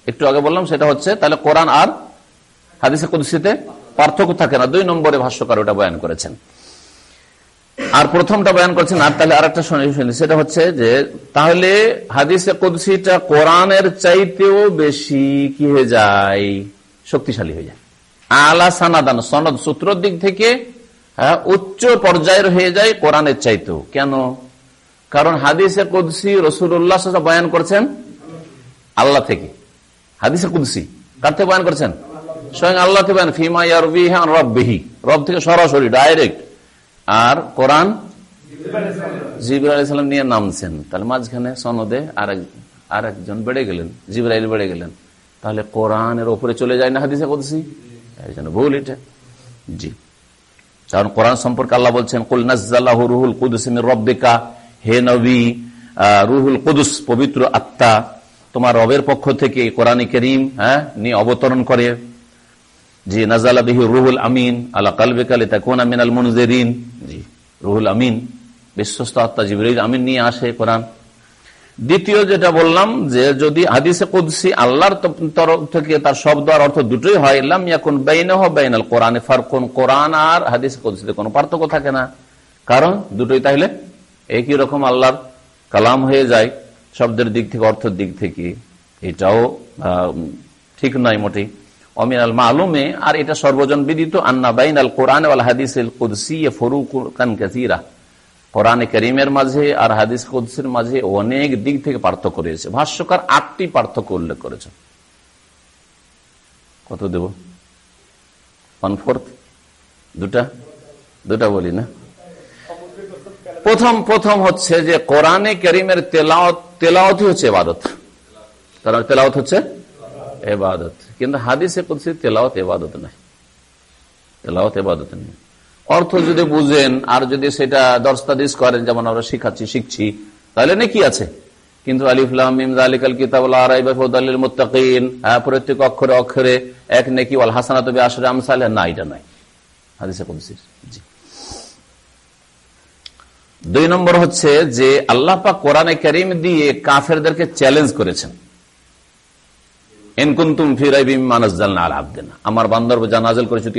একটু আগে বললাম, সেটা হচ্ছে তাহলে কোরআন আর হাদিসে কুদ্সিতে পার্থক্য থাকে না। দুই নম্বরে ভাষ্যকার ওটা বয়ান করেছেন। আর প্রথমটা বয়ান করছেন, আর তাহলে আর একটা শুনি, সেটা হচ্ছে যে, তাহলে হাদিসে কুদ্সিটা কোরআনের চাইতেও বেশি কি হয়ে যায়? শক্তিশালী হয়ে যায়। আলা সানাদান সনদ সূত্র দিক থেকে হ্যাঁ, উচ্চ পর্যায়ের হয়ে যায় কোরআনের চাইতেও। কেন? কারণ হাদিসে কুদ্সি রসুল্লাহ বয়ান করছেন আল্লাহ থেকে। হাদিসে কুদ্সি। কার থেকে বয়ান করছেন? স্বয়ং আল্লাহ থেকে বয়ান ফিমা ইয়ারবি রব থেকে সরাসরি ডাইরেক্ট। আর কোরআন জিবর নিয়ে নামছেন। তাহলে মাঝখানে সনদে আর একজন বেড়ে গেলেন জিবরাইল বেড়ে গেলেন। তাহলে কোরআনের ওপরে চলে যায় না হাদিসে কুদ্সি? এই জন্য ভুল এটা। জি। কারণ কোরআন সম্পর্কে আল্লাহ বলছেন, কুল নাজ্জাল্লাহ রুহুল কুদুসিমির রব্বিকা। হে নবী রুহুল কুদুস, পবিত্র আত্মা, তোমার রবের পক্ষ থেকে কোরআন করিম হ্যাঁ নিয়ে অবতরণ করে। জি নাজালা বিহি রুহুল আমিন আল্লাহ কালবেকালে কোন আমিন আল মনজেরিন। জি, রুহুল আমিন, বিশ্বস্ত আত্মা জিবরিল আমিন নিয়ে আসে কোরআন। দ্বিতীয় যেটা বললাম যে যদি হাদিসে কুদ্সি আল্লাহর তরফ থেকে তার শব্দ আর অর্থ দুটোই হয় ইলাম ইয়াকুন বাইন বাইনাল কোরআনে ফারকুন। কোরআন আর হাদিস কুদ্সিতে কোনো পার্থক্য থাকে না। কারণ দুটোই তাহলে একই রকম আল্লাহর কালাম হয়ে যায় শব্দের দিক থেকে, অর্থের দিক থেকে। এটাও ঠিক নয় মোটেই। অমিন আল মালুমে, আর এটা সর্বজন বিদিত, আন্না বাইন আল কোরআন আল হাদিস কুদ্সি ফরুক কান কাসিরা। কোরআনে করিমের মাঝে আর হাদিস কুদ্সের মাঝে অনেক দিক থেকে পার্থক্য রয়েছে। ভাষ্যকার আটটি পার্থক্য উল্লেখ করেছে কত দেব? ওয়ান ফোর্থ দুটা? দুটা বলি না। প্রথম প্রথম হচ্ছে যে কোরআনে করিমের তেলাওত তেলাওতই হচ্ছে এবাদত। কারণ তেলাওত হচ্ছে এবাদত। কিন্তু হাদিসে কুদ্সি তেলাওত এবাদত নাই। তেলাওত এবাদত নেই। অর্থ যদি বুঝেন, আর যদি সেটা দর্শতাদিস করেন, যেমন আমরা শিখাচ্ছি, শিখছি, তাহলে নাকি আছে? কিন্তু প্রত্যেক অক্ষরে অক্ষরে এক নেকি না, এটা নাই। দুই নম্বর হচ্ছে যে কোরআনে করিম দিয়ে কাফেরদেরকে চ্যালেঞ্জ করেছেন। এনকুন্তুম ফিরাইবিম না আমার যা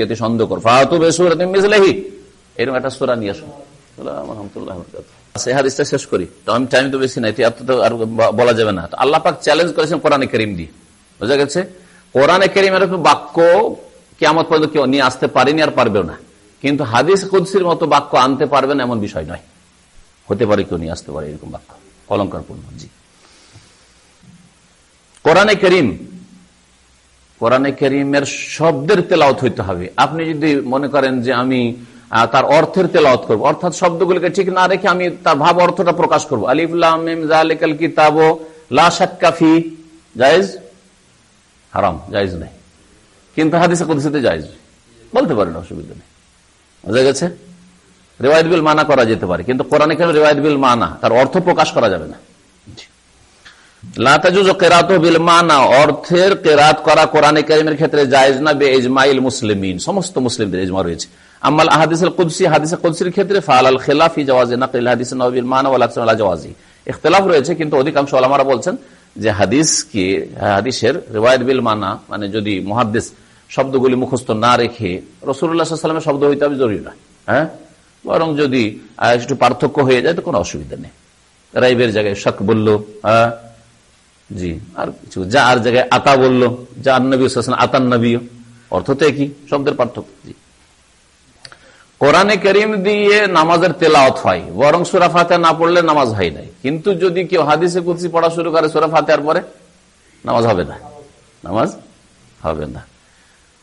তুই সন্দেহ কর। ফাহাতু মিসলাহি। এরকম একটা নিয়ে কেউ নিয়ে আসতে পারেনি আর পারবেও না। কিন্তু হাদিস কুদ্সির মতো বাক্য আনতে পারবেন এমন বিষয় নয়। হতে পারে কেউ নিয়ে আসতে পারে এরকম বাক্য। অলঙ্কারপূর্ণ, জি। কোরআনে করিম কোরআনে করিমের শব্দের তেলাওত হইতে হবে। আপনি যদি মনে করেন যে আমি তার অর্থের তেলাওত করব, অর্থাৎ শব্দগুলিকে ঠিক না রেখে আমি তার ভাব অর্থটা প্রকাশ করব। আলিফুল কিতাব লাফি জায়েজ? হারাম কিন্তু হাদিসে কদিসে জায়েজ। বলতে পারেন, অসুবিধা নেই। বোঝা গেছে? রেওয়ায়ত বিল মানা করা যেতে পারে, কিন্তু কোরআনে কেন রেওয়ায়ত বিল মানা, তার অর্থ প্রকাশ করা যাবে না। অর্থের কেরাত করা কোরআনে কারিমের ক্ষেত্রে না বে ইজমাইল সমস্ত মুসলিমদের ইজমা রয়েছে। হাদিসে ক্ষেত্রে খেলাফি হাদিস মানা জওয়াজি। ইখতিলাফ রয়েছে, কিন্তু অধিকাংশ ওলামারা বলছেন যে হাদিসকে হাদিসের রিওয়ায়াত বিল মানা মানে যদি মুহাদ্দিস শব্দগুলি মুখস্থ না রেখে রসুল্লাহ সাল্লামের শব্দ হইতে হবে জরুরি না হ্যাঁ? বরং যদি একটু পার্থক্য হয়ে যায়, তো কোনো অসুবিধা নেই। রাইবের জায়গায় শক বলল হ্যাঁ? জি, আর কিছু। যা আর জায়গায় আতা বলল, যা আর নবী আতান নবী অর্থ তো একই, শব্দের পার্থক্য, জি। কোরআনে করিম দিয়ে নামাজের তেলাওত হয়, বরং সুরা ফাতে না পড়লে নামাজ হয় নাই। কিন্তু যদি কেউ হাদিসে কুচি পড়া শুরু করে সুরা ফাতেহার পরে, নামাজ হবে না। নামাজ হবে না।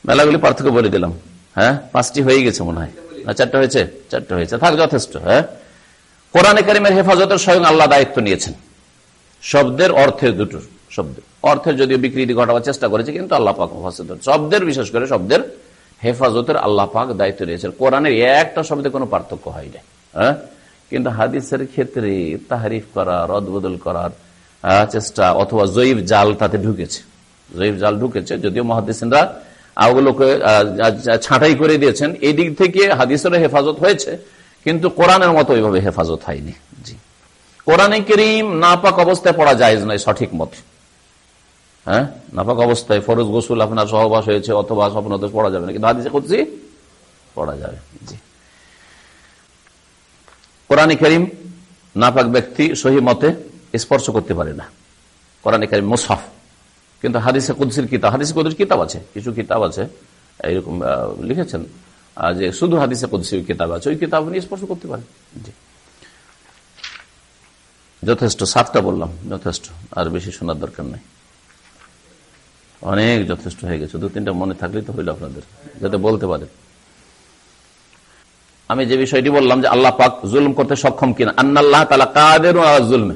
মেলাগুলি পার্থক্য বলে দিলাম। হ্যাঁ? পাঁচটি হয়ে গেছে মনে হয়। না, চারটা হয়েছে? চারটা হয়েছে। থাক যথেষ্ট হ্যাঁ? কোরআনে করিমের হেফাজতের স্বয়ং আল্লাহ দায়িত্ব নিয়েছেন। শব্দের অর্থের দুটো শব্দ অর্থের যদিও বিকৃতি ঘটাবার চেষ্টা করেছে, কিন্তু আল্লাহ পাক শব্দের, বিশেষ করে শব্দের হেফাজতের আল্লাহ পাক দায়িত্ব নিয়েছেন কোরআনের একটা শব্দে কোনো পার্থক্য হয় না হ্যাঁ? কিন্তু হাদিসের ক্ষেত্রে তাহারিফ করা রদবদল করার চেষ্টা অথবা জৈব জাল তাতে ঢুকেছে। জৈব জাল ঢুকেছে, যদিও মহাদিসরা ওগুলোকে ছাঁটাই করে দিয়েছেন। এই দিক থেকে হাদিসের হেফাজত হয়েছে, কিন্তু কোরআনের মতো ওইভাবে হেফাজত হয়নি। কোরআনে করিম নাপাক অবস্থায় পড়া যায় নয়, সঠিক মত। হ্যাঁ? নাপাক অবস্থায় ফরজ গোসুল আপনার সহবাস হয়েছে অথবা স্বপ্ন পড়া যাবে না, কিন্তু হাদিসে করছি পড়া যাবে। জি। কোরআন করিম নাপাক ব্যক্তি সহি মতে স্পর্শ করতে পারে না। কোরআন করিম মুসাফ কিন্তু হাদিসে কুদ্সির কিতাব, হাদিসে কুদ্সির কিতাব আছে, কিছু কিতাব আছে, এইরকম লিখেছেন যে শুধু হাদিসে কুদ্সির কিতাব আছে, ওই কিতাব নিয়ে স্পর্শ করতে পারে। জি। যথেষ্ট, সাতটা বললাম, যথেষ্ট, আর বেশি শোনার দরকার নেই। অনেক যথেষ্ট হয়ে গেছে, দু তিনটা মনে থাকলেই তো হইল আপনাদের, যাতে বলতে পারেন। আমি যে বিষয়টি বললাম যে আল্লাহ পাক জুলুম করতে সক্ষম কিনা, আন্নাল্লাহ তালা কাদের জুলমে।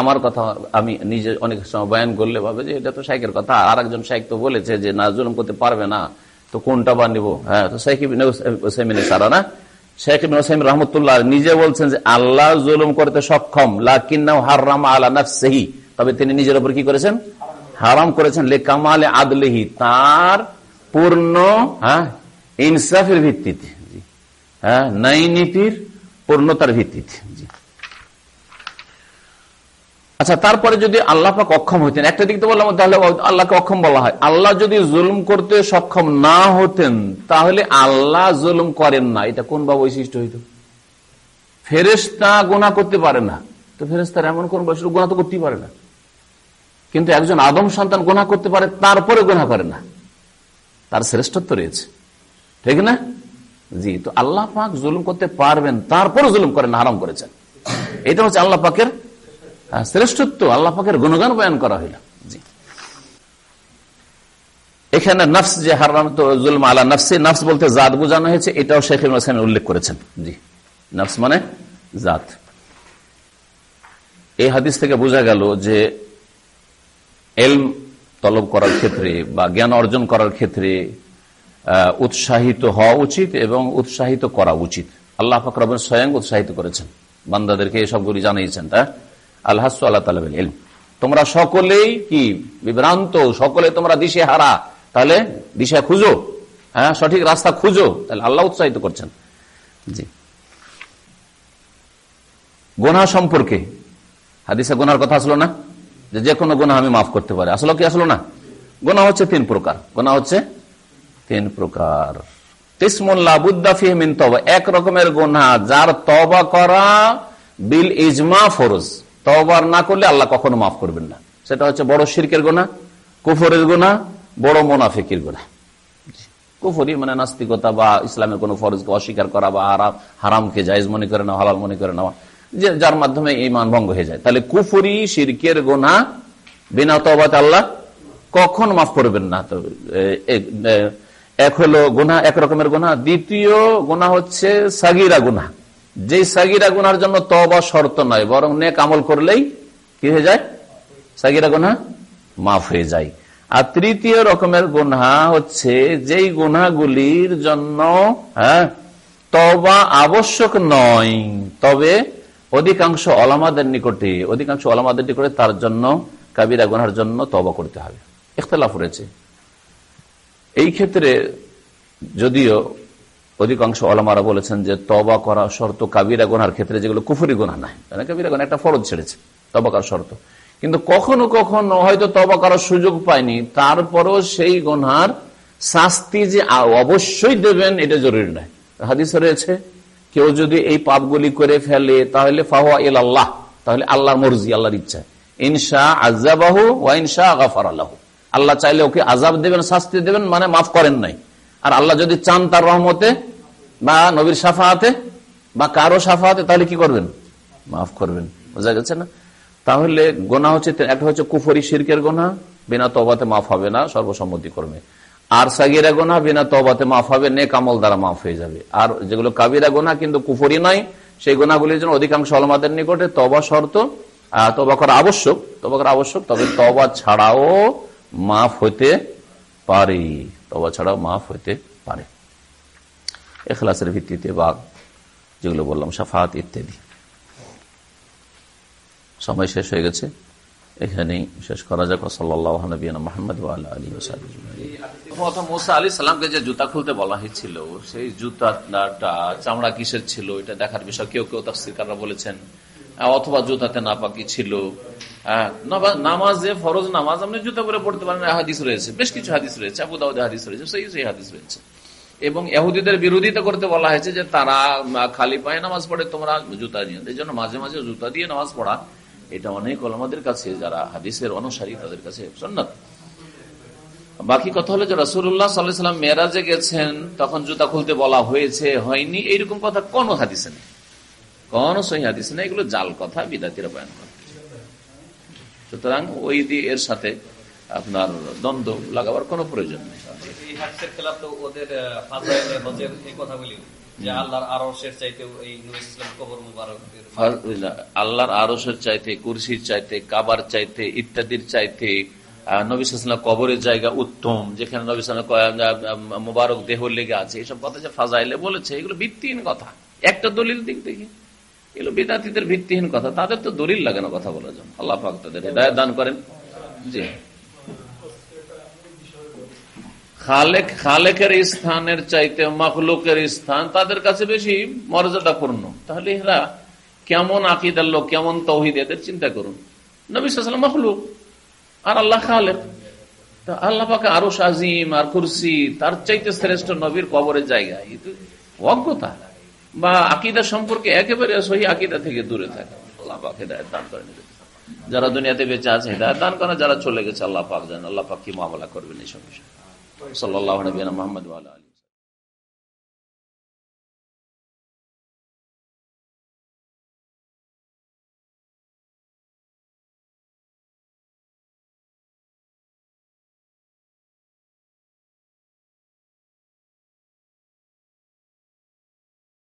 আমার কথা আমি নিজে অনেক সময় বয়ান করলে ভাবে যে এটা তো শাইকের কথা, আর একজন শাইক তো বলেছে যে না, জুলুম করতে পারবে না, তো কোনটা বা নিবো? হ্যাঁ তো শাইক সারা না? শেখ হোসেন রহমতুল্লাহ নিজে বলছেন যে আল্লাহ জুলুম করতে সক্ষম লাকিন্নাও হারাম আলা নাফসেহি। তবে তিনি নিজের উপর কি করেছেন? হারাম করেছেন। লে কামাল আদলেহি, তার পূর্ণ হ্যাঁ ইনসাফের ভিত্তিতে। হ্যাঁ নীতির পূর্ণতার ভিত্তিতে। আচ্ছা তারপরে যদি আল্লাহ পাক অক্ষম হইতেন, একটা দিক তো বললাম, তাহলে আল্লাহকে অক্ষম বলা হয়। আল্লাহ যদি জুলুম করতে সক্ষম না হতেন, তাহলে আল্লাহ জুলুম করেন না। এটা কোন বা বৈশিষ্ট্য হইত? ফেরেস্তা গোনা করতে পারে না। তো ফেরেস্তার এমন কোন বৈশিষ্ট্য? গোনা তো করতেই পারে না। কিন্তু একজন আদম সন্তান গোনা করতে পারে, তারপরে গোনা করে না। তার শ্রেষ্ঠত্ব রয়েছে। ঠিক না? জি, তো আল্লাহ পাক জুলুম করতে পারবেন তারপরে জুলুম করেন হারাম করেছেন। এটা হচ্ছে আল্লাহ পাকের শ্রেষ্ঠত্ব আল্লাহ পাকের গুণগান বয়ান করা হইল। এখানে নফস যে হারাম তো জুলম আলা নফসে, নফস বলতে জাত বোঝানো হয়েছে, এটাও শেখ হোসেন উল্লেখ করেছেন। জি। নফস মানে জাত। এই হাদিস থেকে বোঝা গেল যে এলম তলব করার ক্ষেত্রে বা জ্ঞান অর্জন করার ক্ষেত্রে উৎসাহিত হওয়া উচিত এবং উৎসাহিত করা উচিত। আল্লাহ ফাকরাবেন স্বয়ং উৎসাহিত করেছেন। বান্দাদেরকে এসবগুলি জানিয়েছেন তা আল্লাহ এলম তোমরা সকলেই কি বিভ্রান্ত, সকলে তোমরা দিশে হারা, তাহলে দিশা খুঁজো। হ্যাঁ সঠিক রাস্তা খুঁজো, তাহলে আল্লাহ উৎসাহিত করছেন। জি। গোনা সম্পর্কে। হাদিসে গোনার কথা আসলো না? যে যে কোনো গোনা আমি মাফ করতে পারি। আসলো কি আসলো না? গোনা হচ্ছে তিন প্রকার। গোনা হচ্ছে তিন প্রকার। এক রকমের গোনা যার তবা করা বিল ইজমা ফরজ। তবার না করলে আল্লাহ কখনো মাফ করবেন না। সেটা হচ্ছে বড় শিরকের গোনা কুফরের গোনা বড় মোনাফিকের গোনা কুফরি মানে নাস্তিকতা বা ইসলামের কোন ফরজকে অস্বীকার করা বা হারাম, হারামকে জায়জ মনে করে নেওয়া, হালাল মনে করে নেওয়া, যে যার মাধ্যমে ইমান ভঙ্গ হয়ে যায়। তাহলে কুফরি, শিরকের গোনা বিনা তবাত আল্লাহ কখন মাফ করবেন না। তো এক হলো গোনা এক রকমের গোনা দ্বিতীয় গোনা হচ্ছে সাগিরা গোনা যে সাগিরা গুনার জন্য তবা শর্ত নয়, বরং নেক আমল করলেই কি হয়ে যায়? সাগিরা গুনা মাফ হয়ে যায়। আর তৃতীয় রকমের গুনা হচ্ছে যেই গুনাগুলির জন্য হ্যাঁ তবা আবশ্যক নয়, তবে অধিকাংশ অলামাদের নিকটে, অধিকাংশ অলামাদের নিকটে তার জন্য, কাবিরা গুনার জন্য তবা করতে হবে। ইখতলাফ রয়েছে। এই ক্ষেত্রে যদিও অধিকাংশ আলমারা বলেছেন যে তবা করা শর্ত কাবিরা গোনার ক্ষেত্রে যেগুলো কুফুরি গোনা নাই। কাবিরা গোনা একটা ফরজ ছেড়েছে তবা করার শর্ত। কিন্তু কখনো কখনো হয়তো তবা করার সুযোগ পায়নি, তারপরও সেই গোনার শাস্তি যে অবশ্যই দেবেন, এটা জরুরি নয়। হাদিস রয়েছে, কেউ যদি এই পাপগুলি করে ফেলে, তাহলে ফাহা এল আল্লাহ তাহলে আল্লাহ মর্জি, আল্লাহর ইচ্ছা। ইনশা আজাবাহু ওয়া ইনশা গাফার আল্লাহ আল্লাহ চাইলে ওকে আজাব দেবেন, শাস্তি দেবেন মানে মাফ করেন নাই। আর আল্লাহ যদি চান তার রহমতে বা নবীর সাফাহাতে বা কারও সাফাহাতে তাহলে কি করবেন? মাফ করবেন। বোঝা গেছে না? তাহলে গোনা হচ্ছে একটা হচ্ছে কুফরি, শিরকের গোনা, বিনা তবাতে মাফ হবে না, সর্বসম্মতি করবে। আর সাগিরা গোনা, বিনা তবাতে মাফ হবে নে কামল দ্বারা মাফ হয়ে যাবে। আর যেগুলো কাবিরা গোনা, কিন্তু কুফরি নয়, সেই গোনাগুলির জন্য অধিকাংশ অলমাদের নিকটে তবা শর্ত তবা করা আবশ্যক। তবা করা আবশ্যক, তবে তবা ছাড়াও মাফ হইতে পারে। তবা ছাড়াও মাফ হইতে পারে। এখলাসের ভিত্তিতে বা যেগুলো বললাম, সাফাত ইত্যাদি। সময় শেষ হয়ে গেছে। এখানেই শেষ করা যাক। সাল্লাহ নবীনা মোহাম্মদ আলী মোসা আলী সালামকে যে জুতা খুলতে বলা হয়েছিল, সেই জুতাটা চামড়া কিসের ছিল, এটা দেখার বিষয়। কেউ কেউ তাফসিকাররা বলেছেন অথবা জুতাতে নাপাকি ছিল। নামাজে ফরজ নামাজ আপনি জুতা করে পড়তে পারেন হাদিস রয়েছে। বেশ কিছু হাদিস রয়েছে, আবু দাউদ হাদিস রয়েছে সেই সেই হাদিস রয়েছে। এবং এহুদিদের বিরোধিতা করতে বলা হয়েছে যে তারা খালি পায়ে নামাজ পড়ে, তোমরা জুতা এই জন্য মাঝে মাঝে জুতা দিয়ে নামাজ পড়া, এটা অনেক আমাদের কাছে, যারা হাদিসের অনুসারী, তাদের কাছে বাকি কথা হলো যে রসুল্লাহ সাল্লাম মেয়েরাজে গেছেন, তখন জুতা খুলতে বলা হয়েছে, হয়নি, এইরকম কথা কোন হাদিসে নেই। কোন সহি হাদিসে নেই এগুলো জাল কথা বিদাতিরা বয়ান করে। সুতরাং ওই দিয়ে এর সাথে আপনার দ্বন্দ্ব লাগাবার কোন প্রয়োজন নেই। আল্লাহর আরসের চাইতে কুরসির চাইতে কাবার চাইতে ইত্যাদির চাইতে নবিসাম কবরের জায়গা উত্তম যেখানে নবিসাম মুবারক দেহ লেগে আছে এইসব কথা যে ফাজাইলে বলেছে এগুলো ভিত্তিহীন কথা। একটা দলিল দিক দেখি। এগুলো বিদাতিদের ভিত্তিহীন কথা। তাদের তো দলিল লাগানো কথা বলা যান আল্লাহ পাক তাদের হৃদয় দান করেন। জি। খালেক, খালেকের স্থানের চাইতে মখলুকের স্থান তাদের কাছে বেশি মর্যাদাপূর্ণ। তাহলে এরা কেমন আকিদার লোক, কেমন তহিদ, এদের চিন্তা করুন। নবী মখলুক। আর আল্লাহ খালেক। আল্লাহ পাকে আরও সাজিম আর কুরসি, তার চাইতে শ্রেষ্ঠ নবীর কবরের জায়গা। অজ্ঞতা। বা আকিদা সম্পর্কে একেবারে সহি আকিদা থেকে দূরে থাকে। আল্লাহ পাক হেদায়ত দান করে করেন যারা দুনিয়াতে বেঁচে আছে, হেদায়ত দান করে, যারা চলে গেছে, আল্লাহ পাক জান, আল্লাহ পাক কি মামলা করবেন এই সব বিষয়। সাল্লাহ নবীনা মোহাম্মদ আলী